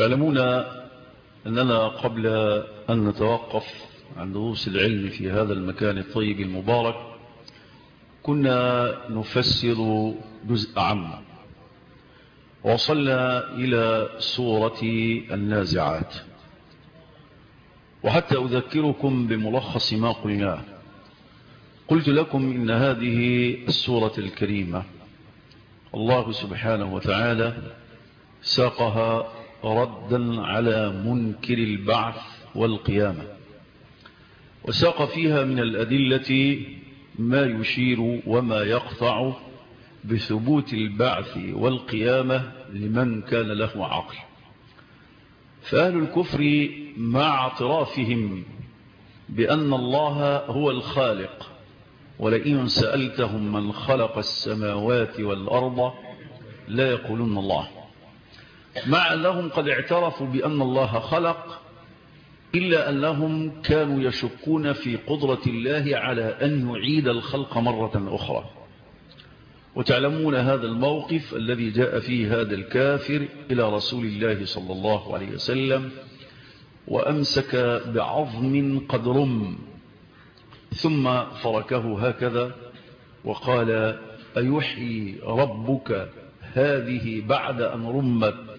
تعلمون أننا قبل أن نتوقف عن دروس العلم في هذا المكان الطيب المبارك كنا نفسر جزء عام. وصلنا إلى سورة النازعات. وحتى أذكركم بملخص ما قلناه. قلت لكم إن هذه السورة الكريمة. الله سبحانه وتعالى ساقها ردا على منكر البعث والقيامة. وساق فيها من الأدلة ما يشير وما يقطع بثبوت البعث والقيامة لمن كان له عقل. فأهل الكفر مع اعترافهم بأن الله هو الخالق ولئن سألتهم من خلق السماوات والأرض لا يقولون الله. مع أنهم قد اعترفوا بأن الله خلق إلا أنهم كانوا يشكون في قدرة الله على أن يعيد الخلق مرة أخرى. وتعلمون هذا الموقف الذي جاء فيه هذا الكافر إلى رسول الله صلى الله عليه وسلم وأمسك بعظم قد رم ثم فركه هكذا وقال أيحيي ربك هذه بعد أن رمت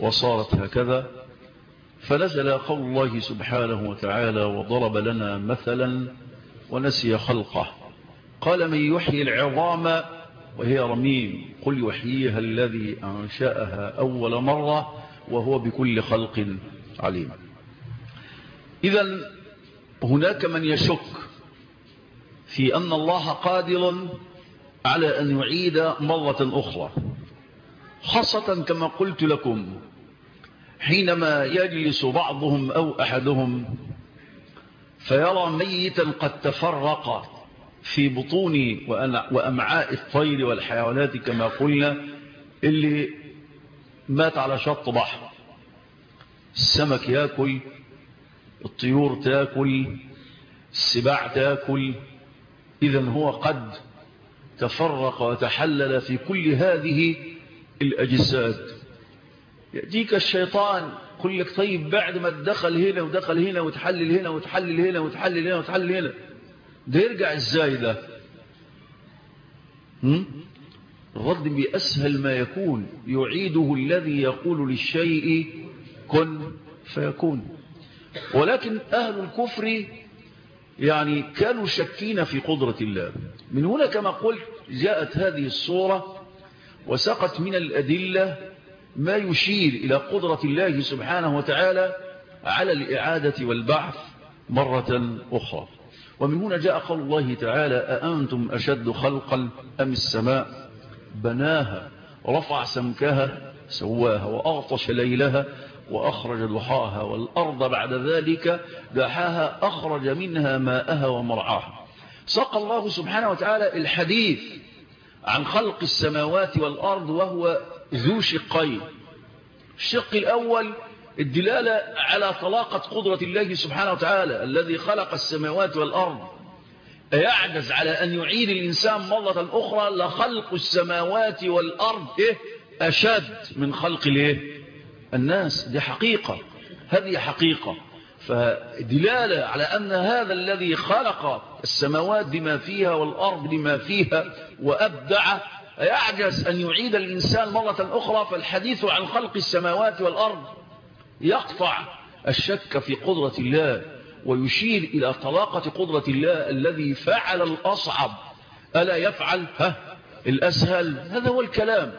وصارت هكذا فنزل قول الله سبحانه وتعالى وضرب لنا مثلا ونسي خلقه. قال من يحيي العظام وهي رميم قل يحييها الذي أنشأها أول مرة وهو بكل خلق عليم. إذا هناك من يشك في أن الله قادر على أن يعيد مرة أخرى خاصة كما قلت لكم حينما يجلس بعضهم أو أحدهم فيرى ميتا قد تفرق في بطون وأمعاء الطير والحيوانات كما قلنا اللي مات على شط بحر. السمك يأكل الطيور تأكل السباع تأكل. إذا هو قد تفرق وتحلل في كل هذه الأجساد. يأتيك الشيطان يقول لك طيب بعد ما تدخل هنا ودخل هنا وتحلل هنا وتحلل هنا وتحلل هنا وتحلل هنا ده يرجع إزاي ده؟ الرد بأسهل ما يكون يعيده الذي يقول للشيء كن فيكون. ولكن أهل الكفر يعني كانوا شكين في قدرة الله. من هنا كما قلت جاءت هذه الصورة وسقط من الأدلة ما يشير إلى قدرة الله سبحانه وتعالى على الإعادة والبعث مرة أخرى. ومن هنا جاء قول الله تعالى أأنتم أشد خلقا أم السماء؟ بناها رفع سمكها سواها وأغطش ليلها وأخرج ضحاها والأرض بعد ذلك دحاها أخرج منها ماءها ومرعاها. سقى الله سبحانه وتعالى الحديث عن خلق السماوات والأرض وهو ذو شقين. الشق الأول الدلالة على طلاقة قدرة الله سبحانه وتعالى الذي خلق السماوات والأرض. يعجز على أن يعيد الإنسان مرة أخرى لخلق السماوات والأرض إيه؟ أشد من خلق الإيه؟ الناس. دي حقيقة. هذه حقيقة. فدلالة على أن هذا الذي خلق السماوات بما فيها والأرض بما فيها وأبدع يعجز أن يعيد الإنسان مرة أخرى فالحديث عن خلق السماوات والأرض. يقطع الشك في قدرة الله ويشير إلى طلاقة قدرة الله الذي فعل الأصعب. ألا يفعل؟ ها الأسهل. هذا هو الكلام.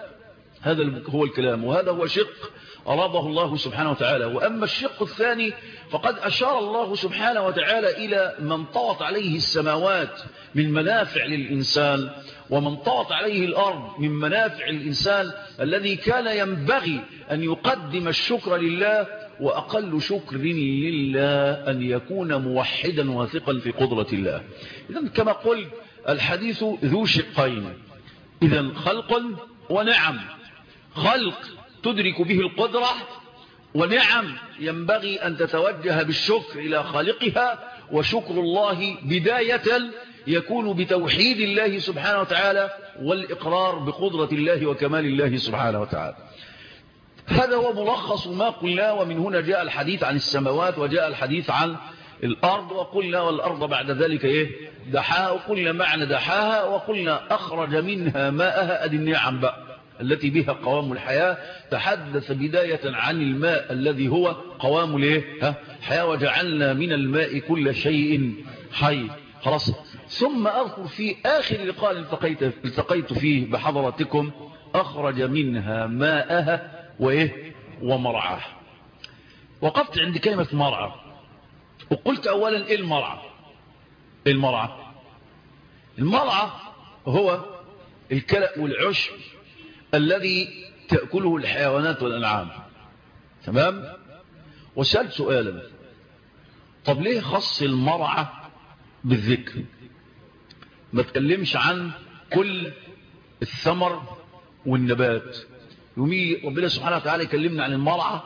هذا هو الكلام وهذا هو شق أراده الله سبحانه وتعالى. وأما الشق الثاني فقد أشار الله سبحانه وتعالى إلى من طوت عليه السماوات من منافع للإنسان. ومن طوت عليه الأرض من منافع الإنسان الذي كان ينبغي أن يقدم الشكر لله وأقل شكر لله أن يكون موحدا واثقا في قدرة الله. إذن كما قلت الحديث ذو شقين. إذا خلق ونعم. خلق تدرك به القدرة ونعم ينبغي أن تتوجه بالشكر إلى خالقها وشكر الله بداية يكون بتوحيد الله سبحانه وتعالى والإقرار بقدرة الله وكمال الله سبحانه وتعالى. هذا هو ملخص ما قلنا ومن هنا جاء الحديث عن السماوات وجاء الحديث عن الأرض وقلنا والأرض بعد ذلك إيه؟ دحاها وقلنا معنى دحاها وقلنا أخرج منها ماءها. أدي النعم بقى التي بها قوام الحياة. تحدث بداية عن الماء الذي هو قوام الإيه؟ ها؟ حياة وجعلنا من الماء كل شيء حي. خلاص. ثم أذكر في آخر لقاء التقيت, فيه بحضرتكم أخرج منها ماءها وإيه؟ ومرعاه. وقفت عند كلمة مرعى. وقلت أولا إيه المرعى؟ إيه المرعى؟ المرعى هو الكلأ والعشب الذي تأكله الحيوانات والأنعام. تمام؟ وسألت سؤالا. طب ليه خص المرعى بالذكر؟ ما تكلمش عن كل الثمر والنبات. يومي ربنا سبحانه وتعالى يكلمنا عن المرعى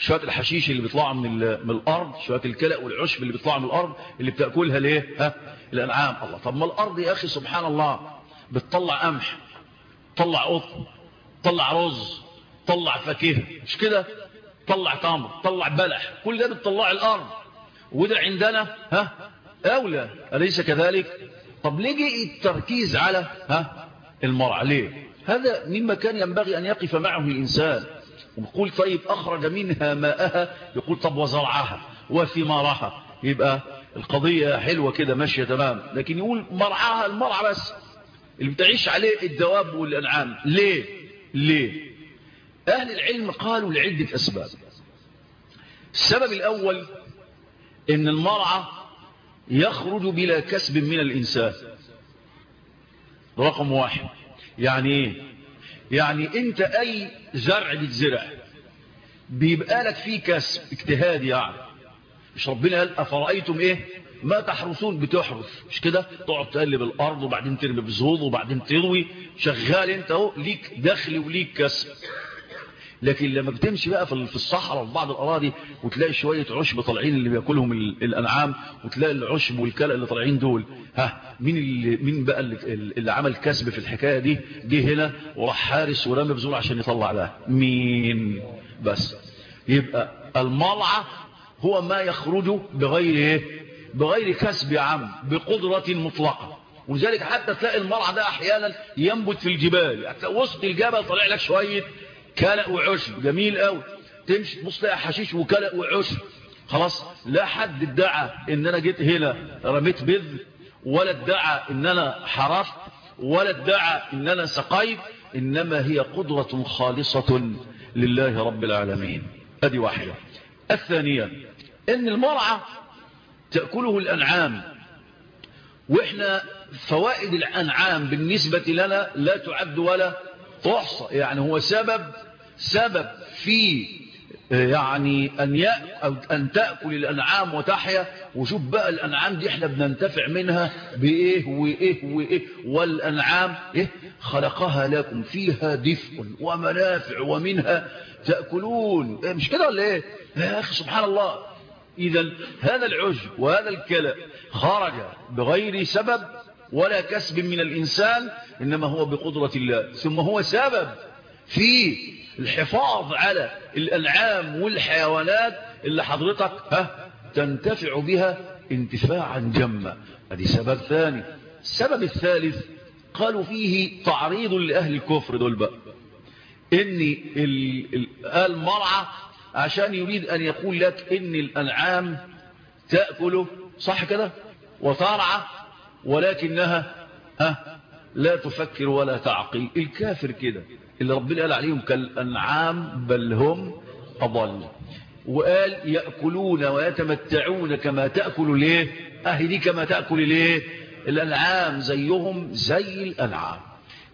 شوية الحشيش اللي بيطلع من, من الأرض شوية الكلأ والعشب اللي بيطلع من الأرض اللي بتأكلها ليه؟ ها؟ الأنعام. الله. طب ما الأرض يا أخي سبحان الله بتطلع قمح طلع قطن طلع رز طلع فاكهة. مش كده؟ طلع تمر طلع بلح. كل ده بتطلع الأرض. وده عندنا ها؟ أولى. أليس كذلك؟ طب ليه التركيز على ها المرعى ليه؟ هذا مما كان ينبغي أن يقف معه الإنسان. ويقول طيب أخرج منها ماءها يقول طب وزرعها وثمارها. يبقى القضية حلوة كده ماشية تمام. لكن يقول مرعاها المرعى بس. اللي بتعيش عليه الدواب والأنعام. ليه؟ ليه؟ أهل العلم قالوا لعدة أسباب. السبب الأول إن المرعى يخرج بلا كسب من الإنسان. رقم واحد. يعني إيه؟ يعني أنت أي زرع بتزرع بيبقى لك فيه كسب اجتهاد يعني. مش ربنا قال أفرأيتم إيه؟ ما تحرسون بتحرس مش كده؟ تقعد تقلب الأرض وبعدين ترمي بزهود وبعدين تروي شغال أنت أهو ليك دخل وليك كسب. لكن لما بتمشي بقى في الصحراء وفي بعض الأراضي وتلاقي شوية عشب طالعين اللي بياكلهم الأنعام وتلاقي العشب والكلى اللي طالعين دول ها مين اللي مين بقى اللي, عمل كسب في الحكاية دي؟ جه هنا وراح حارس ورمى بذور عشان يطلع ده. مين؟ بس. يبقى المرعى هو ما يخرج بغير إيه؟ بغير كسب يا عم بقدرة مطلقة. ولذلك حتى تلاقي المرعى ده أحيانا ينبت في الجبال. يعني وسط الجبل طلع لك شوية كلأ وعشب جميل قوي تمشي تبص تلاقي حشيش وكلأ وعشب خلاص؟ لا حد ادعى إن أنا جيت هنا رميت بذر ولا ادعى إن أنا حرفت ولا ادعى إن أنا سقيت إنما هي قدرة خالصة لله رب العالمين. أدي واحدة. الثانية إن المرعى تأكله الأنعام. وإحنا فوائد الأنعام بالنسبة لنا لا تعد ولا تحصى. يعني هو سبب سبب في يعني أن, أو أن تأكل الأنعام وتحيا. وشوف بقى الأنعام دي إحنا بننتفع منها بإيه وإيه وإيه. والأنعام إيه؟ خلقها لكم. فيها دفء ومنافع ومنها تأكلون. إيه مش كده ولا إيه؟ يا أخي سبحان الله. إذا هذا العجب وهذا الكلى خرج بغير سبب ولا كسب من الإنسان إنما هو بقدرة الله. ثم هو سبب في الحفاظ على الأنعام والحيوانات اللي حضرتك ها تنتفع بها انتفاعا جما. هذه سبب ثاني. السبب الثالث قالوا فيه تعريض لأهل الكفر دول بقى. إن المرعى عشان يريد أن يقول لك إن الأنعام تأكل صح كده؟ وترعى ولكنها ها لا تفكر ولا تعقل. الكافر كده اللي ربنا قال عليهم كالأنعام بل هم أضل. وقال يأكلون ويتمتعون كما تأكل ليه؟ أهي دي كما تأكل ليه؟ الأنعام زيهم زي الأنعام.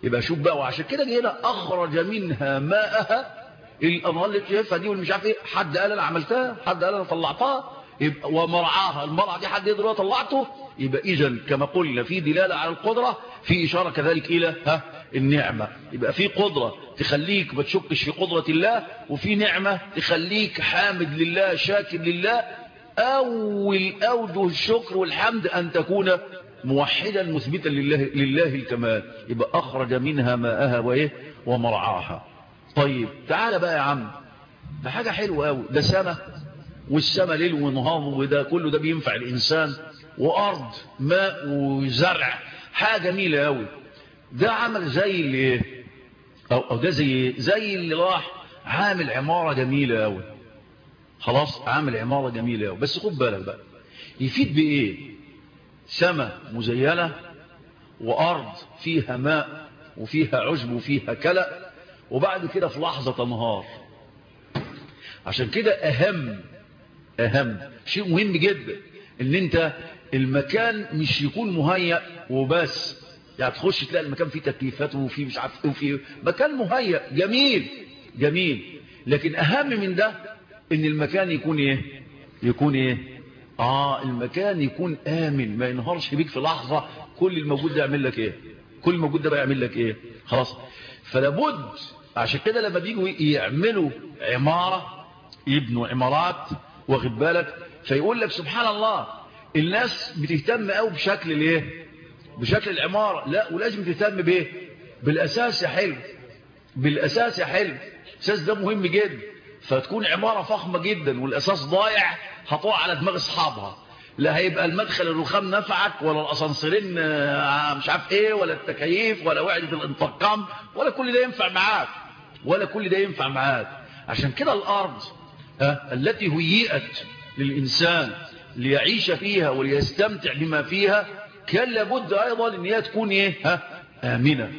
يبقى شوف بقى وعشان كده هنا أخرج منها ماءها الأنهار اللي شايفها دي عارف إيه حد قال أنا عملتها حد قال أنا طلعتها. يبقى ومرعاها. المرعى دي حد يقدر طلعته يبقى إذا كما قلنا في دلالة على القدرة في إشارة كذلك إلى ها النعمة. يبقى في قدرة تخليك ما تشكش في قدرة الله وفي نعمة تخليك حامد لله شاكر لله. أول أوجه الشكر والحمد أن تكون موحدا مثبتا لله, لله الكمال. يبقى أخرج منها ماءها وإيه؟ ومرعاها. طيب تعال بقى يا عم. ده حاجة حلوة قوي ده سماء والسماء ليل ونهار وده كله ده بينفع الإنسان وأرض ماء وزرع. حاجة جميلة قوي ده عمل زي اللي أو, أو ده زي زي اللي راح عامل عمارة جميلة قوي خلاص عامل عمارة جميلة قوي بس خد بالك بقى يفيد بإيه؟ سماء مزينة وأرض فيها ماء وفيها عشب وفيها كلأ وبعد كده في لحظة تنهار عشان كده أهم أهم. شيء مهم جدا إن أنت المكان مش يكون مهيأ وبس. يعني تخش تلاقي المكان فيه تكييفات وفيه مش عارف إيه وفيه مكان مهيأ. جميل جميل. لكن أهم من ده إن المكان يكون إيه؟ يكون إيه؟ آه المكان يكون آمن. ما ينهارش بيك في لحظة كل الموجود ده يعمل لك إيه؟ كل الموجود ده بقى يعمل لك إيه؟ خلاص. فلابد عشان كده لما بيجوا يعملوا عمارة يبنوا عمارات واخد بالك؟ فيقول لك سبحان الله الناس بتهتم قوي بشكل الإيه؟ بشكل العمارة. لا ولازم تهتم بإيه؟ بالأساس يا حلو. بالأساس يا حلو. الأساس ده مهم جدا. فتكون عمارة فخمة جدا والأساس ضايع هتقع على دماغ أصحابها. لا هيبقى المدخل الرخام نفعك ولا الأسانسيرين مش عارف إيه ولا التكييف ولا وعدة الانتقام ولا كل ده ينفع معاك. ولا كل ده ينفع معاك. عشان كده الأرض التي هيئت للإنسان ليعيش فيها وليستمتع بما فيها كان لابد أيضا أن هي تكون إيه؟ ها؟ آمنة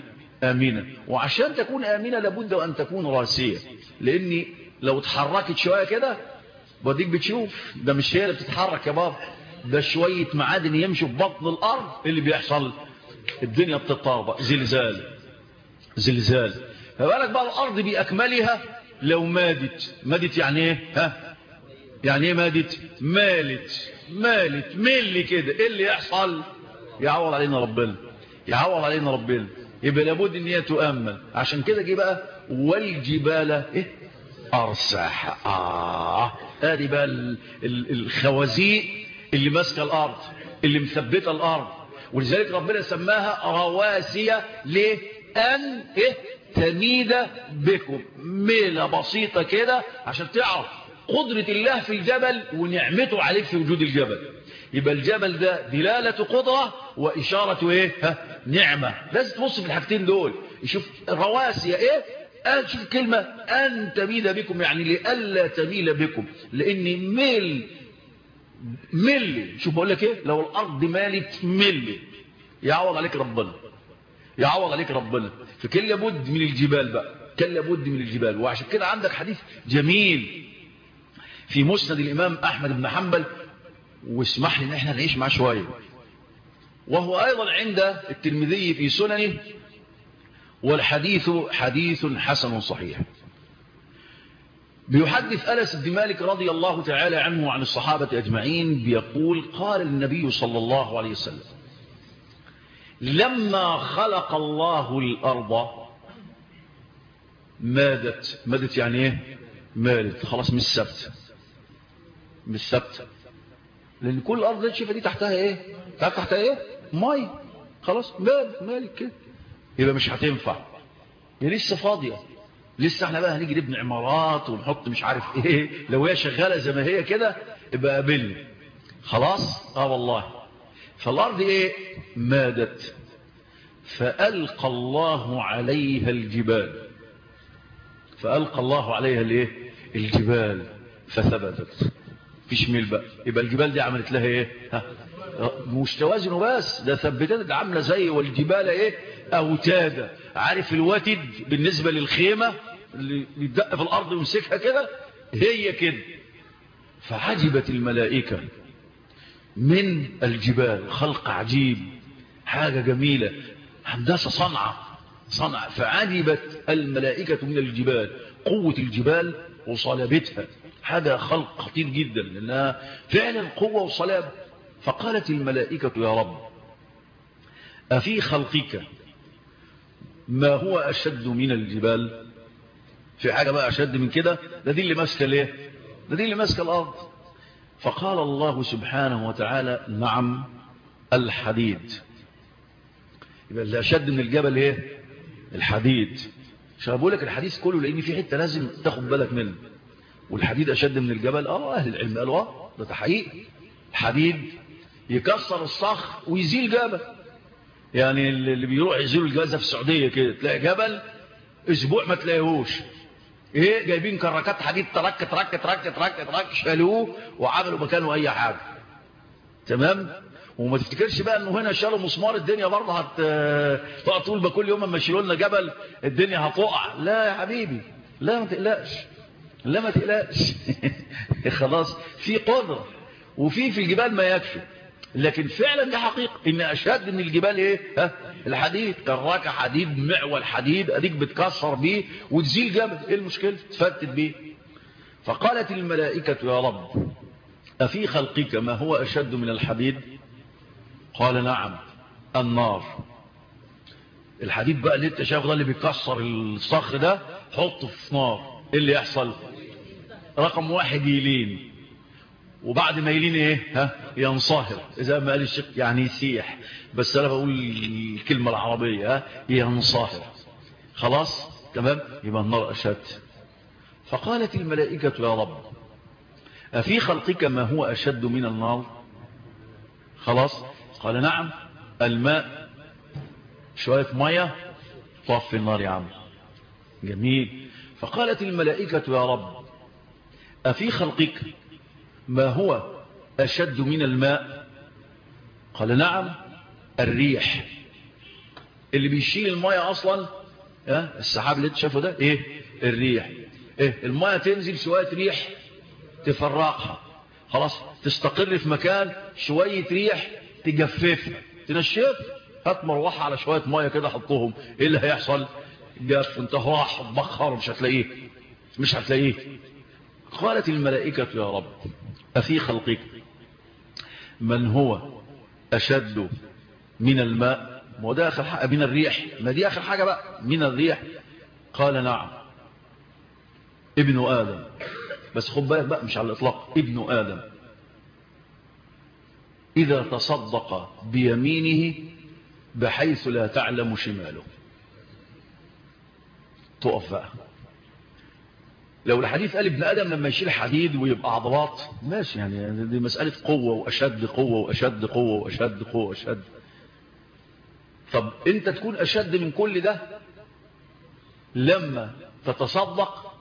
آمنة وعشان تكون آمنة لابد أن تكون راسية لأني لو اتحركت شوية كده بديك بتشوف ده مش هي اللي بتتحرك يا بابا ده شوية معادن يمشوا في بطن الأرض اللي بيحصل الدنيا بتطابق زلزال زلزال فبالك بقى الأرض بأكملها لو مادت. مادت يعني إيه؟ ها؟ يعني إيه مادت؟ مالت. مالت. ملي كده؟ إيه اللي يحصل؟ يعوض علينا ربنا. يعوض علينا ربنا. يبقى لابد إن هي تؤمن. عشان كده جه بقى والجبال إيه؟ أرساح. آه. ادي بقى ال ال الخوازيق اللي ماسكة الأرض اللي مثبتة الأرض. ولذلك ربنا سماها رواسي ليه؟ أن إيه؟ تميد بكم. ميلة بسيطة كده عشان تعرف قدرة الله في الجبل ونعمته عليك في وجود الجبل. يبقى الجبل ده دلالة قدرة وإشارة إيه؟ ها نعمة. لازم تبص في الحاجتين دول. يشوف رواسي إيه؟ قال شوف كلمة أن تميل بكم يعني لألا تميل بكم. لأن ميل مل شوف بقول لك إيه؟ لو الأرض مالت مل يعوض عليك ربنا. يعوض عليك ربنا. فكان لابد من الجبال بقى. كان لابد من الجبال. وعشان كده عندك حديث جميل في مسند الإمام أحمد بن حنبل. واسمح لي إن إحنا نعيش معاه شوية. وهو أيضا عند الترمذي في سننه. والحديث حديث حسن صحيح. بيحدث أنس بن مالك رضي الله تعالى عنه وعن الصحابة أجمعين. بيقول قال النبي صلى الله عليه وسلم لما خلق الله الأرض مادت. مادت يعني إيه؟ مالت. خلاص مش سبت مش سبت لأن كل الأرض اللي تشوفها دي تحتها إيه؟ تعرف تحتها إيه؟ مي خلاص مال. مالك كده. يبقى مش هتنفع. هي لسه فاضية. لسه إحنا بقى هنيجي نبني عمارات ونحط مش عارف إيه. لو هي شغالة زي ما هي كده يبقى قابلني. خلاص؟ آه والله. فالأرض إيه؟ مادت. فألقى الله عليها الجبال. فألقى الله عليها الإيه؟ الجبال. فثبتت. فيش ميل بقى. يبقى الجبال دي عملت لها إيه؟ ها؟ مش توازن بس ده ثبتت عاملة زي والجبال إيه؟ اوتادا عارف الوتد بالنسبة للخيمة اللي يدق في الأرض ويمسكها كده؟ هي كده. فعجبت الملائكة. من الجبال خلق عجيب حاجة جميلة. هندسة صنعة صنع فعجبت الملائكة من الجبال قوة الجبال وصلابتها. هذا خلق خطير جدا لأنها فعلا قوة وصلابة فقالت الملائكة يا رب أفي خلقك؟ ما هو أشد من الجبال؟ في حاجة بقى أشد من كده؟ ده دي اللي ماسكة ليه؟ ده دي اللي ماسكة الأرض. فقال الله سبحانه وتعالى نعم الحديد. يبقى اللي أشد من الجبل إيه؟ الحديد. عشان بقول لك الحديث كله لأن في حتة لازم تاخد بالك منه. والحديد أشد من الجبل؟ آه أهل العلم قالوا آه ده تحقيق. الحديد يكسر الصخر ويزيل جبل. يعني اللي بيروح يزيل الجبل في السعودية كده تلاقي جبل أسبوع ما تلاقيهوش. إيه جايبين كراكات حديد ترك ترك ترك ترك ترك شالوه وعملوا مكانه اي حاجة. تمام؟ وما تفتكرش بقى انه هنا شالوا مسمار الدنيا برضه هت تقول بقى كل يوم اما يشيلوا لنا جبل الدنيا هتقع. لا يا حبيبي لا ما تقلقش لا ما تقلقش. خلاص في قدرة وفي في الجبال ما يكفي. لكن فعلا دي حقيقة. إن أشد من الجبال إيه؟ ها؟ الحديد كراكة حديد معول حديد اديك بتكسر بيه وتزيل جبل إيه المشكلة؟ تفتت بيه. فقالت الملائكة يا رب أفي خلقك ما هو أشد من الحديد؟ قال نعم النار. الحديد بقى اللي أنت شايفه ده اللي بيكسر الصخر ده حطه في نار. إيه اللي يحصل؟ رقم واحد يلين. وبعد ما يلين إيه؟ ها؟ ينصهر إذا ما قال الشيخ يعني يسيح. بس أنا بقول الكلمة العربية ها؟ ينصهر خلاص؟ تمام؟ يبقى النار أشد. فقالت الملائكة يا رب أفي خلقك ما هو أشد من النار؟ خلاص؟ قال نعم الماء. شوية مية طف في النار يا عم. جميل. فقالت الملائكة يا رب أفي خلقك ما هو أشد من الماء؟ قال نعم الريح. اللي بيشيل المية أصلا السحاب اللي تشافه ده إيه؟ الريح. إيه المية تنزل شوية ريح تفرقها. خلاص تستقر في مكان شوية ريح تجففها تنشف؟ هات مروحة على شوية مية كده حطهم. إيه اللي هيحصل؟ جف انت راح تبخر مش هتلاقيه. مش هتلاقيه. قالت الملائكة يا رب أفي خلقك من هو أشد من الماء؟ ما ده آخر حاجة من الريح. ما دي آخر حاجة بقى من الريح. قال نعم. ابن آدم. بس خد بالك بقى مش على الإطلاق. ابن آدم. إذا تصدق بيمينه بحيث لا تعلم شماله. تقف بقى. لو الحديث قال ابن آدم لما يشيل حديد ويبقى عضلات ماشي يعني دي مسألة قوة وأشد قوة وأشد قوة وأشد قوة وأشد. طب أنت تكون أشد من كل ده؟ لما تتصدق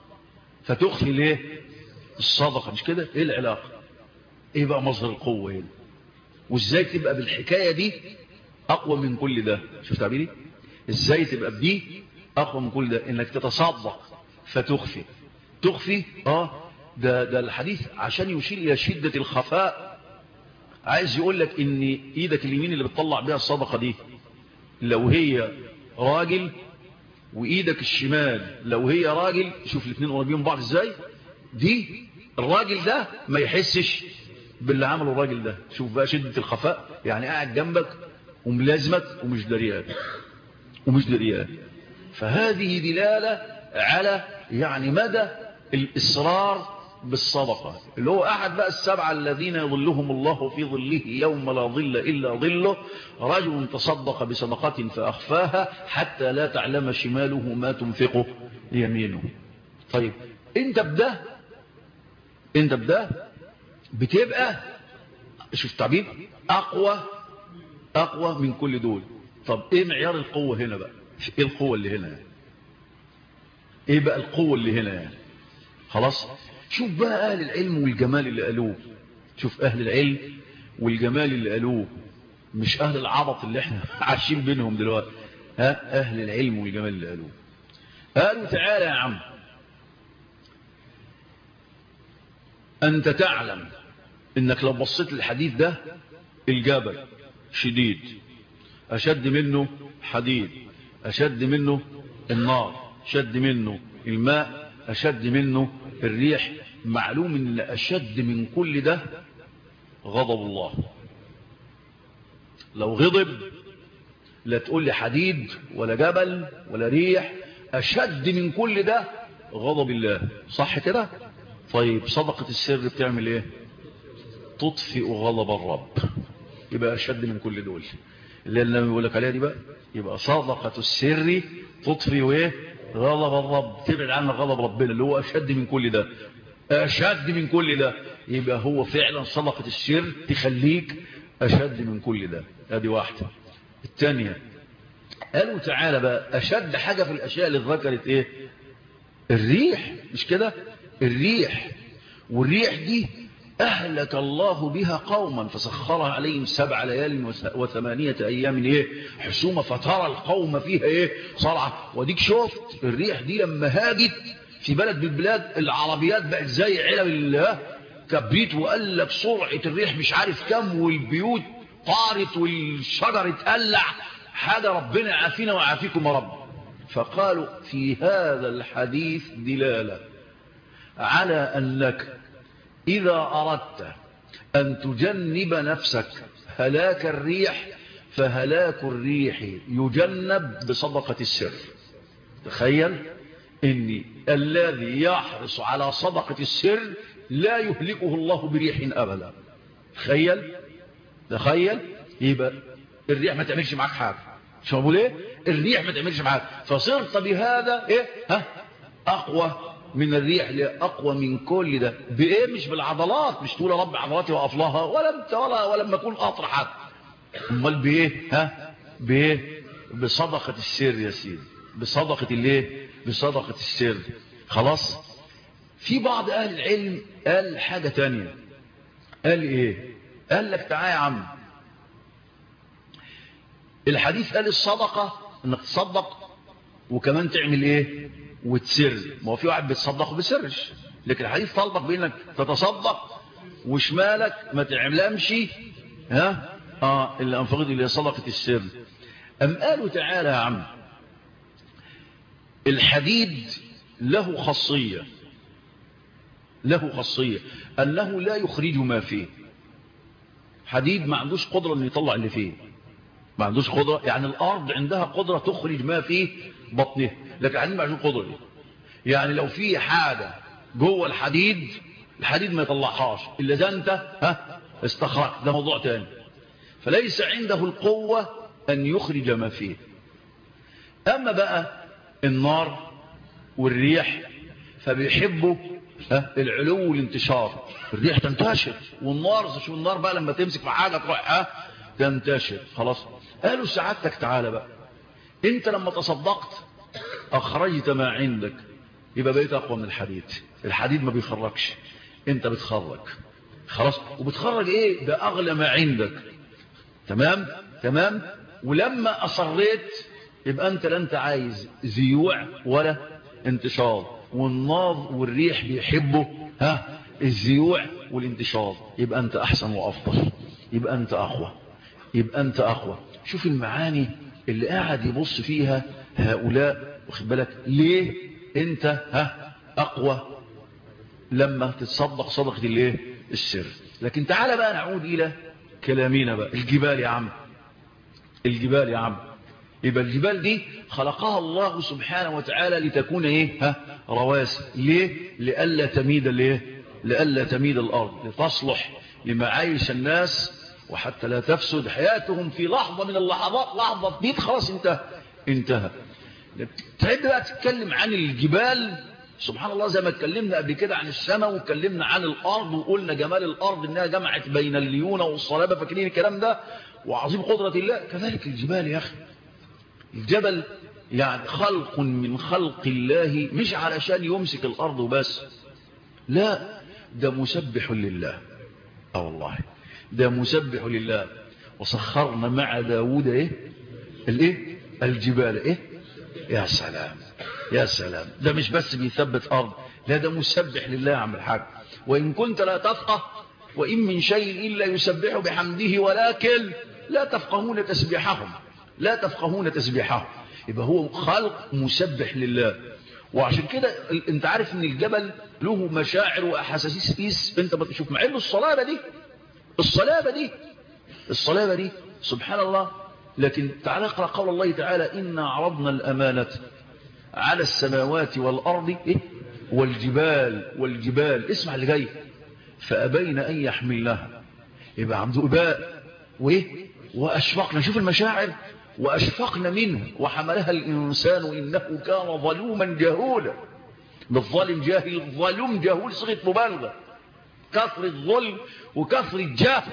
فتخفي ليه؟ الصدقة مش كده؟ إيه العلاقة؟ إيه بقى مصدر القوة هنا؟ وإزاي تبقى بالحكاية دي أقوى من كل ده؟ شوف تعبيري إزاي تبقى بدي أقوى من كل ده؟ إنك تتصدق فتخفي. تخفي آه ده, ده الحديث عشان يشير إلى شدة الخفاء. عايز يقول لك إن إيدك اليمين اللي بتطلع بيها الصدقة دي لو هي راجل وإيدك الشمال لو هي راجل شوف الاثنين قريبين من بعض إزاي دي الراجل ده ما يحسش باللي عمله الراجل ده. شوف بقى شدة الخفاء يعني قاعد جنبك وملازمك ومش دريان ومش دريان فهذه دلالة على يعني مدى الإصرار بالصدقة. اللي هو أحد بقى السبعة الذين يظلهم الله في ظله يوم لا ظل إلا ظله رجل تصدق بصدقة فأخفاها حتى لا تعلم شماله ما تنفقه يمينه. طيب أنت بده أنت بده بتبقى شوف تعبير أقوى أقوى من كل دول. طب إيه معيار القوة هنا بقى؟ إيه القوة اللي هنا؟ إيه بقى القوة اللي هنا يعني؟ خلاص؟ شوف بقى أهل العلم والجمال اللي قالوه. شوف أهل العلم والجمال اللي قالوه. مش أهل العبط اللي إحنا عايشين بينهم دلوقتي. ها؟ أهل العلم والجمال اللي قالوه. قالوا تعالى يا عم. أنت تعلم إنك لو بصيت للحديث ده الجبل شديد. أشد منه حديد. أشد منه النار. شد منه الماء. أشد منه الريح معلوم إن أشد من كل ده غضب الله. لو غضب لا تقول لي حديد ولا جبل ولا ريح أشد من كل ده غضب الله. صح كده؟ طيب صدقة السر بتعمل إيه؟ تطفئ غضب الرب. يبقى أشد من كل دول. اللي النبي يقول لك عليها دي بقى يبقى صدقة السر تطفئ إيه؟ غضب الرب. تبعد عنك غضب ربنا اللي هو أشد من كل ده. أشد من كل ده. يبقى هو فعلا صدقة السر تخليك أشد من كل ده. هذه واحدة. الثانية قالوا تعالى بقى أشد حاجة في الأشياء اللي ذكرت إيه؟ الريح. مش كده؟ الريح. والريح دي أهلك الله بها قوما فسخرها عليهم سبع ليال وثمانية أيام إيه حسومة فترى القوم فيها إيه صرعة. وديك شفت الريح دي لما هاجت في بلد بالبلاد العربيات بقت زي علب الله. كبريت وقال لك سرعة الريح مش عارف كم والبيوت طارت والشجر اتقلع. حاجة ربنا عافينا وعافيكم يا رب. فقالوا في هذا الحديث دلالة على أنك إذا أردت أن تجنب نفسك هلاك الريح فهلاك الريح يجنب بصدقة السر. تخيل إني الذي يحرص على صدقة السر لا يهلكه الله بريح أبدا. تخيل تخيل. يبقى الريح ما تعملش معاك حاجة. شو بقول إيه؟ الريح ما تعملش معاك. فصرت بهذا إيه؟ ها؟ أقوى. من الريح لأقوى من كل ده. بإيه؟ مش بالعضلات. مش تقول يا رب عضلاتي وأفلاها ولا ولا ولا لما أكون أطرحت أمال بإيه؟ ها؟ بإيه؟ بصدقة السر يا سيدي. بصدقة الإيه؟ بصدقة السر. خلاص؟ في بعض أهل العلم قال حاجة تانية. قال إيه؟ قال لك تعالى يا عم. الحديث قال الصدقة إنك تصدق وكمان تعمل إيه؟ وتسر. ما هو في واحد بيتصدق وبيسرش لكن الحديث طالبك بإنك تتصدق وشمالك ما تعملمش ها؟ آه اللي انفقت اللي صدقة السر. أم قالوا تعالى يا عم الحديد له خاصية. له خاصية. أنه لا يخرج ما فيه. حديد ما عندوش قدرة إنه يطلع اللي فيه. ما عندوش قدرة يعني الأرض عندها قدرة تخرج ما في بطنها لكن قدرة دي يعني لو في حاجة جوه الحديد الحديد ما يطلعهاش. إلا إذا أنت ها استخرجت. ده موضوع تاني. فليس عنده القوة أن يخرج ما فيه. أما بقى النار والريح فبيحبوا العلو والانتشار. الريح تنتشر. والنار شوف النار بقى لما تمسك في حاجة تروح ها تنتشر. خلاص. قالوا سعادتك تعالى بقى. أنت لما تصدقت أخرجت ما عندك. يبقى بقيت أقوى من الحديد. الحديد ما بيخرجش. أنت بتخرج. خلاص. وبتخرج إيه؟ ده اغلى ما عندك. تمام؟ تمام؟ ولما أصريت يبقى أنت لا أنت عايز زيوع ولا انتشار. والنار والريح بيحبوا ها؟ الزيوع والانتشار. يبقى أنت أحسن وأفضل. يبقى أنت أقوى. يبقى أنت أقوى. شوف المعاني اللي قاعد يبص فيها هؤلاء واخد بالك؟ ليه انت ها اقوى لما تتصدق صدقة الايه؟ السر. لكن تعالى بقى نعود إلى كلامنا بقى. الجبال يا عم. الجبال يا عم. يبقى الجبال دي خلقها الله سبحانه وتعالى لتكون إيه؟ ها رواسي. ليه؟ لألا تميد الإيه؟ لألا تميد الأرض. لتصلح لمعايش الناس وحتى لا تفسد حياتهم في لحظة من اللحظات. لحظة دي خلاص انتهى. انتهى. تحب بقى تتكلم عن الجبال؟ سبحان الله زي ما اتكلمنا قبل كده عن السماء واتكلمنا عن الأرض وقلنا جمال الأرض إنها جمعت بين الليونه والصلابه فاكرين الكلام ده؟ وعظيم قدرة الله. كذلك الجبال يا أخي. الجبل يعني خلق من خلق الله مش علشان يمسك الأرض وبس. لا ده مسبح لله. آه والله. ده مسبح لله. وسخرنا مع داود إيه؟ الإيه؟ الجبال إيه؟ يا سلام يا سلام. ده مش بس بيثبت أرض لا ده مسبح لله يا عم الحاج. وإن كنت لا تفقه وإن من شيء إلا يسبح بحمده ولكن لا تفقهون تسبيحهم لا تفقهون تسبيحهم يبقى هو خلق مسبح لله. وعشان كده انت عارف إن الجبل له مشاعر وأحاسيس انت بتشوف مع انه الصلابة دي الصلابة دي الصلابة دي سبحان الله لكن تعالى اقرأ قول الله تعالى إنا عرضنا الأمانة على السماوات والأرض إيه؟ والجبال والجبال. اسمع اللي جاي. فأبين أن يحملناها يبقى عنده إباء وإيه؟ وأشفقنا. شوف المشاعر. وأشفقنا منه. وحملها الإنسان إنه كان ظلوما جهولا. بالظالم جاهل. ظلوم جهول صيغة مبالغة. كثر الظلم وكثر الجهل.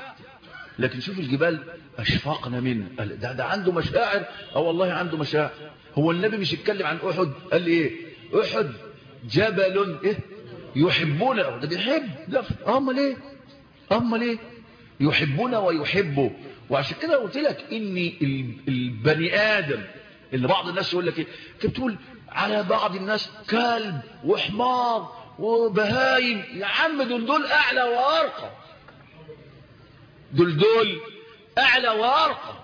لكن شوف الجبال أشفقنا منه ده, ده عنده مشاعر. أو والله عنده مشاعر. هو النبي مش يتكلم عن أحد قال لي إيه؟ أحد جبل إيه؟ يحبنا ده بيحب. ده أمال إيه؟ أمال إيه؟ يحبنا ويحبه وعشان كده قلت لك إن البني آدم. اللي بعض الناس يقول لك إيه؟ كنت بتقول على بعض الناس كلب وحمار وبهايم؟ يا عم دول دول أعلى وأرقى. دول دول أعلى وأرقى.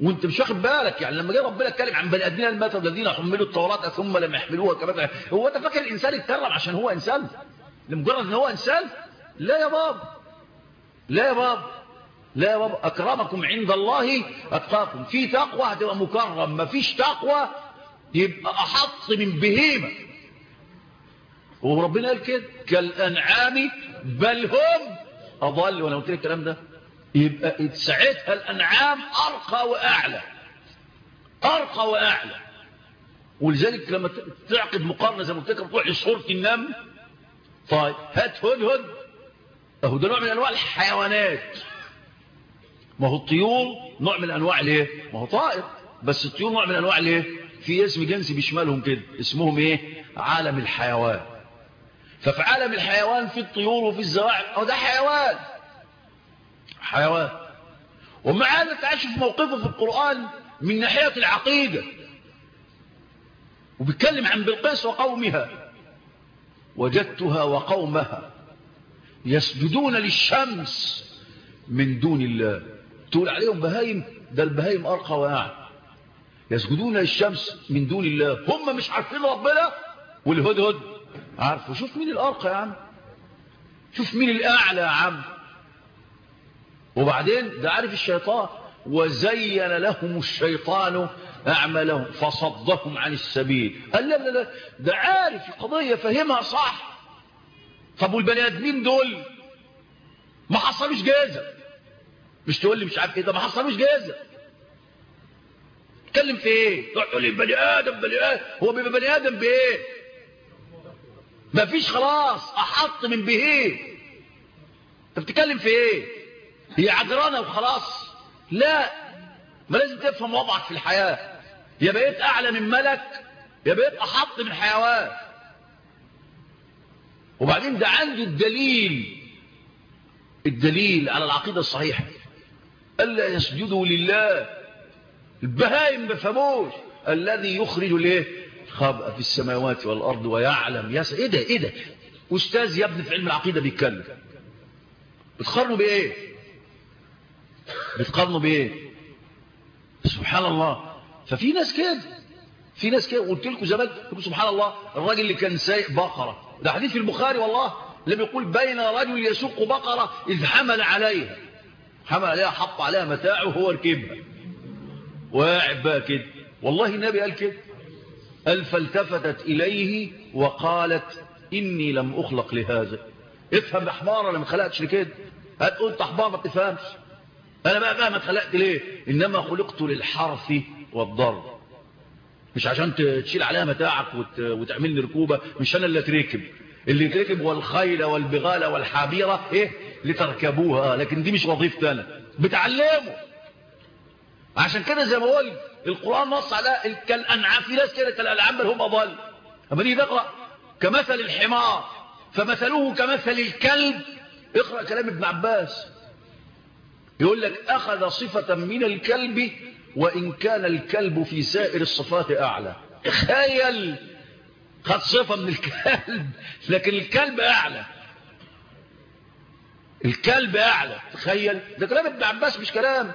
وأنت مش واخد بالك يعني لما جه ربنا اتكلم عن بني آدمين المثل الذين حملوا التوراة ثم لم يحملوها كما هو أنت فاكر الإنسان يتكرم عشان هو إنسان؟ لمجرد إن هو إنسان؟ لا يا باب. لا يا باب. لا يا باب. أكرمكم عند الله أتقاكم. في تقوى هتبقى مكرم. ما فيش تقوى يبقى أحط من بهيمة. وربنا قال كده كالأنعام بل هم أضل وأنا قلت لك الكلام ده؟ يبقى ساعتها الأنعام أرقى وأعلى. أرقى وأعلى. ولذلك لما تعقد مقارنة زي ما قلت لك بتروح لصورة النمل طيب هات هدهد أهو ده نوع من أنواع الحيوانات. ما هو الطيور نوع من أنواع الإيه؟ ما هو طائر. بس الطيور نوع من أنواع الإيه؟ في اسم جنسي بيشملهم كده. اسمهم إيه؟ عالم الحيوان. ففي عالم الحيوان في الطيور وفي الزواحف أو ده حيوان. حيوان. ومع ذلك تعيش في موقفه في القرآن من ناحية العقيدة. وبيتكلم عن بلقيس وقومها. وجدتها وقومها يسجدون للشمس من دون الله. تقول عليهم بهايم ده البهايم أرقى وأعلى. يسجدون للشمس من دون الله. هم مش عارفين ربنا؟ والهدهد. عارفه شوف مين الأرقى يا عم. شوف مين الأعلى يا عم. وبعدين ده عارف الشيطان؟ وزين لهم الشيطان أعمالهم فصدهم عن السبيل. قال لا لا لا ده عارف القضية فهمها صح. طب والبني آدمين دول ما حصلوش جازة مش تقول لي مش عارف إيه ده ما حصلوش جازة تتكلم في إيه؟ تقول لي بني آدم بني آدم. هو بيبقى بني آدم بإيه؟ ما فيش خلاص. أحط من بايه أنت بتتكلم في إيه؟ هي عذرانة وخلاص. لا ما لازم تفهم وضعك في الحياة. يا بقيت أعلى من ملك يا بقيت أحط من حيوان. وبعدين ده عنده الدليل. الدليل على العقيدة الصحيحة. ألا يسجدوا لله. البهائم بفهموش الذي يخرج ليه؟ خبأ في السماوات والأرض ويعلم. يس إيه ده؟ إيه ده؟ أستاذ يا ابني في علم العقيدة بيتكلم. بتقارنوا بإيه؟ بتقارنوا بإيه؟ سبحان الله. ففي ناس كده في ناس كده قلت لكم زمان سبحان الله الراجل اللي كان سايق بقرة. ده حديث في البخاري والله. لم يقول بين رجل يسوق بقرة إذ حمل عليها. حمل عليها حط عليها متاعه وهو ركبها. واعب بقى كده. والله النبي قال كده. فالتفتت إليه وقالت إني لم أخلق لهذا. افهم حمار أنا ما خلقتش لكده. هتقول انت حمار ما تفهمش. أنا بقى بقى ما اتخلقت ليه. إنما خلقت للحرث والضرب. مش عشان تشيل عليها متاعك وت... وتعمل لي ركوبة. مش أنا اللي أتركب. اللي يتركب والخيل والبغال والحابيره إيه؟ لتركبوها. لكن دي مش وظيفتي أنا. بتعلمه عشان كده زي ما قلت القرآن نص على كالأنعام. في ناس كده كالانعام بل هم أضل. أما نيجي نقرا كمثل الحمار فمثله كمثل الكلب. اقرأ كلام ابن عباس. يقول لك أخذ صفة من الكلب وإن كان الكلب في سائر الصفات أعلى. تخيل خد صفة من الكلب لكن الكلب أعلى. الكلب أعلى. تخيل. ده كلام ابن عباس مش كلام.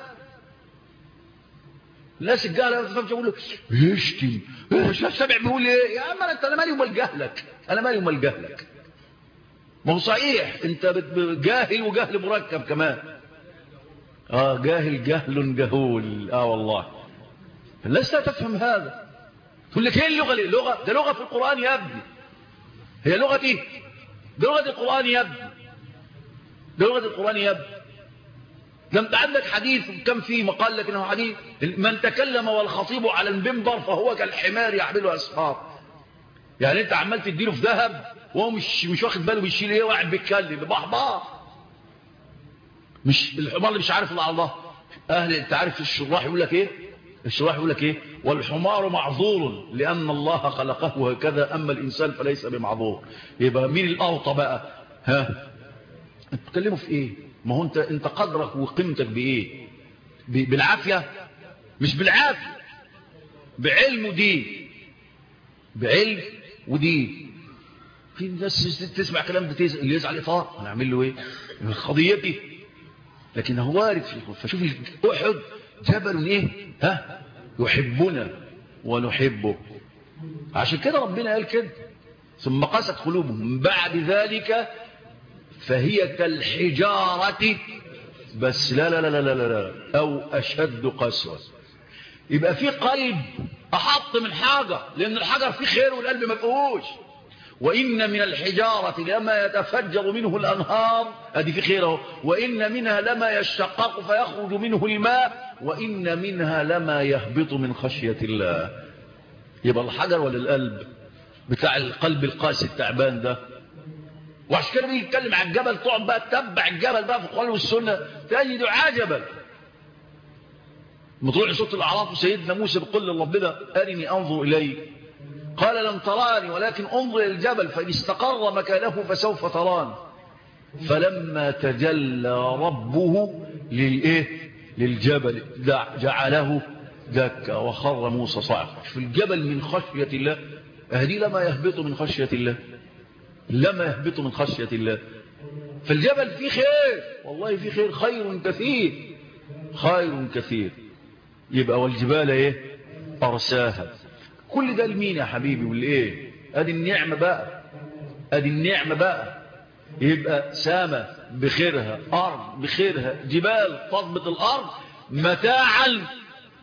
الناس الجهله ما تفهمش يقول له يشتم مش سامع بيقول إيه يا عم أنا مالي ومال جهلك أنا مالي ومال جهلك ما هو صحيح أنت جاهل وجهل مركب كمان. آه جاهل جهل جهول آه والله. لا تفهم هذا. تقول لك إيه اللغة دي؟ لغة ده لغة في القرآن يا ابني. هي لغة إيه؟ ده لغة القرآن يا ابني. ده لغة القرآن يا ابني. انت عندك حديث كم فيه مقال لك انه حديث. من تكلم والخطيب على المنبر فهو كالحمار يحمله اسفار يعني أنت عمال تديله في ذهب وهو مش مش واخد باله بيشيل إيه وقاعد بيتكلم بحبار مش الحمار اللي مش عارف إلا الله. أهل أنت عارف الشراح يقول لك إيه؟ الشراح يقول لك إيه؟ والحمار معذور لأن الله خلقه هكذا أما الإنسان فليس بمعذور. يبقى مين الأوطى بقى؟ ها؟ بتتكلموا في إيه؟ ما هو انت انت قدرك وقيمتك بإيه؟ بالعافية؟ مش بالعافية. بعلم ودين. بعلم ودين. في ناس تسمع كلام ده اللي يزعل إطار. أنا اعمل له إيه؟ قضيتي لكن هو وارد في فشوف أحد جبل إيه؟ ها؟ يحبنا ونحبه. عشان كده ربنا قال كده. ثم قست قلوبهم. بعد ذلك فهي كالحجارة. بس لا لا لا لا لا لا أو أشد قسوة. يبقى في قلب أحط من حاجة لأن الحجر فيه خير والقلب ما فيهوش. وإن من الحجارة لما يتفجر منه الأنهار أدي في خيره وإن منها لما يشقق فيخرج منه الماء وإن منها لما يهبط من خشية الله. يبقى الحجر ولا القلب؟ بتاع القلب القاسي التعبان ده. وعشان كده يتكلم عن الجبل تقعد بقى تتبع الجبل بقى في القرآن والسنة تجد عجبا مطلوع لصوت الأعراف سيدنا موسى بيقول لربنا أرني أنظر إليك. قال لن تراني ولكن انظر إلى الجبل فإن استقر مكانه فسوف تراني. فلما تجلى ربه للإيه؟ للجبل جعله دكا وخر موسى صعقا في الجبل من خشية الله أهدي لما يهبط من خشية الله. لما يهبط من خشية الله. فالجبل فيه خير والله فيه خير خير كثير خير كثير. يبقى والجبال إيه؟ أرساها. كل ده لمين يا حبيبي؟ والايه أدي النعمة بقى. أدي النعمة بقى. يبقى سامة بخيرها أرض بخيرها جبال تضبط الأرض متاعا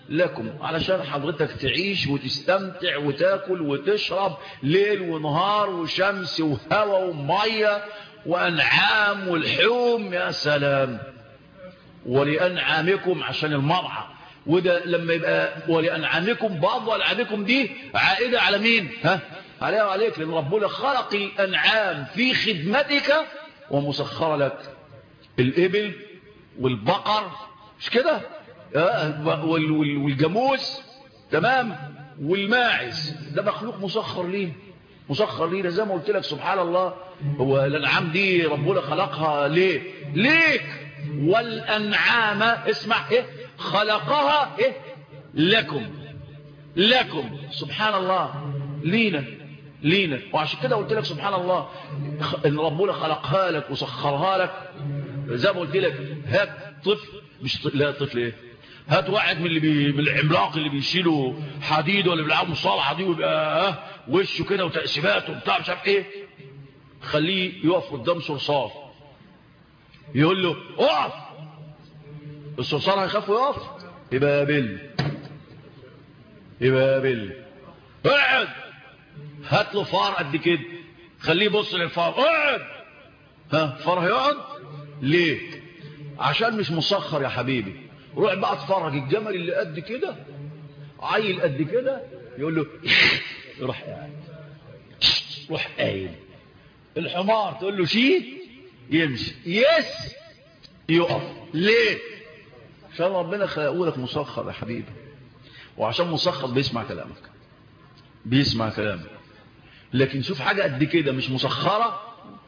لكم. علشان حضرتك تعيش وتستمتع وتاكل وتشرب ليل ونهار وشمس وهواء ومية وأنعام والحوم. يا سلام. ولأنعامكم عشان المرعى. وده لما يبقى ولأنعامكم بعض أنعامكم دي عائدة على مين؟ ها؟ عليها وعليك. لأن ربنا خلق الأنعام في خدمتك ومسخر لك. الإبل والبقر. مش كده؟ والجاموس تمام؟ والماعز. ده مخلوق مسخر ليه؟ مسخر ليه؟ زي ما قلت لك سبحان الله. هو الأنعام دي ربنا خلقها ليه؟ ليك. والأنعام اسمع إيه؟ خلقها إيه؟ لكم. لكم. سبحان الله. لينا. لينا. وعشان كده قلت لك سبحان الله. إن ربنا خلقها لك وسخرها لك. زي ما قلت لك هات طفل مش طفل لا طفل إيه؟ هات واحد من اللي بي... من العملاق اللي بيشيلوا حديد ولا بيلعبوا مصارعه دي ويبقى آه وشه كده وتقسيمات وبتاع مش عارف إيه. خليه يقف قدام صرصار. يقول له اقف! الصرصار هيخاف ويقف. يبقى يقابل يبقى يقابل اقعد! هات له فار قد كده. خليه يبص للفار. اقعد! ها فار هيقعد؟ ليه؟ عشان مش مسخر يا حبيبي. روح بقى اتفرج الجمل اللي قد كده عيل قد كده يقول له روح قاعد. روح قايل الحمار تقول له شي؟ يمشي. يس! يقف. ليه؟ عشان ربنا خلقه لك مسخر يا حبيبي. وعشان مسخر بيسمع كلامك. بيسمع كلامك. لكن شوف حاجة قد كده مش مسخرة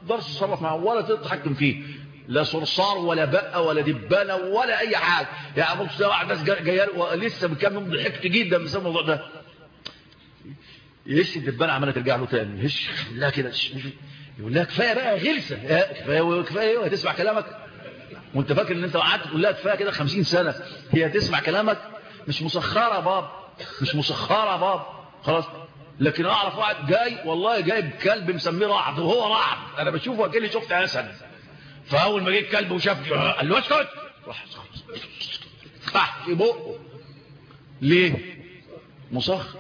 تقدرش تتصرف معه ولا تتحكم فيه. لا صرصار ولا بقى ولا دبانة ولا أي حاجة. يعني بص واحد ناس جاية ولسه بكام يوم ضحكت جدا بسبب الموضوع ده. يهش الدبانة عمالة ترجع له تاني. هش لا كده يقول لها كفاية بقى غلسة. كفاية كفاية وهي تسمع كلامك؟ وأنت فاكر إن أنت قعدت تقول لها كفاية كده 50 سنة. هي تسمع كلامك؟ مش مسخرة باب. مش مسخرة باب. خلاص. لكن أعرف واحد جاي والله جايب كلب مسميه رعد وهو رعد. أنا بشوفه أكني شفت اسد فاول ما جه الكلب وشاف قال له اسكت. راح في بقه. ليه؟ مسخر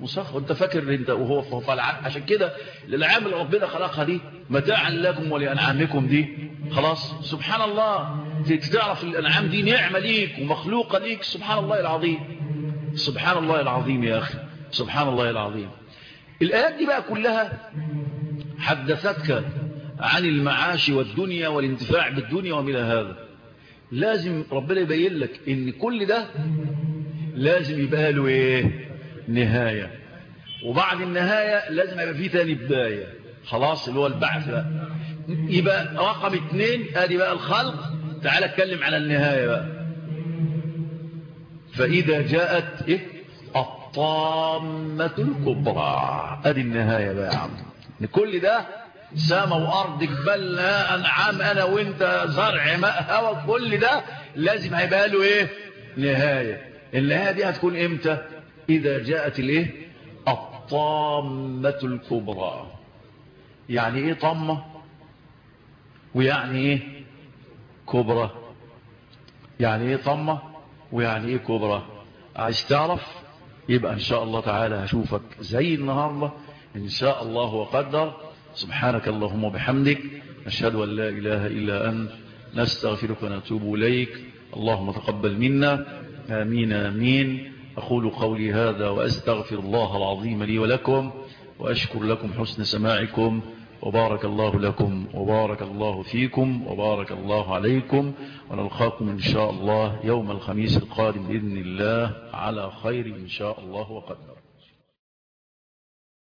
مسخر انت فاكر انت وهو العام عشان كده الالعاب اللي ربنا خلقها دي متاعا لكم ولأنعامكم دي. خلاص؟ سبحان الله تعرف الأنعام دي نعمة ليك ومخلوقة ليك. سبحان الله العظيم. سبحان الله العظيم يا أخي. سبحان الله العظيم. الآيات دي بقى كلها حدثتك عن المعاش والدنيا والانتفاع بالدنيا ومن هذا. لازم ربنا يبين لك إن كل ده لازم يبقى له إيه؟ نهاية. وبعد النهاية لازم يبقى فيه تاني بداية. خلاص اللي هو البعث بقى. يبقى رقم اتنين آدي بقى الخلق. تعال اتكلم على النهاية بقى. فإذا جاءت إيه؟ الطامة الكبرى. آدي النهاية بقى يا عم. كل ده سما وارض جبال أنعام أنا وأنت زرع ماء هوا كل ده لازم هيبقى له إيه؟ نهاية. النهاية دي هتكون إمتى؟ إذا جاءت الإيه؟ الطامة الكبرى. يعني إيه طامة؟ ويعني إيه؟ كبرى. يعني إيه طامة؟ ويعني إيه كبرى. عايز تعرف؟ يبقى إن شاء الله تعالى هشوفك زي النهاردة إن شاء الله وقدر. سبحانك اللهم وبحمدك نشهد أن لا إله إلا أنت نستغفرك ونتوب إليك. اللهم تقبل منا. آمين آمين. أقول قولي هذا وأستغفر الله العظيم لي ولكم وأشكر لكم حسن سماعكم وبارك الله لكم وبارك الله فيكم وبارك الله عليكم. ونلقاكم إن شاء الله يوم الخميس القادم بإذن الله على خير إن شاء الله وقدر.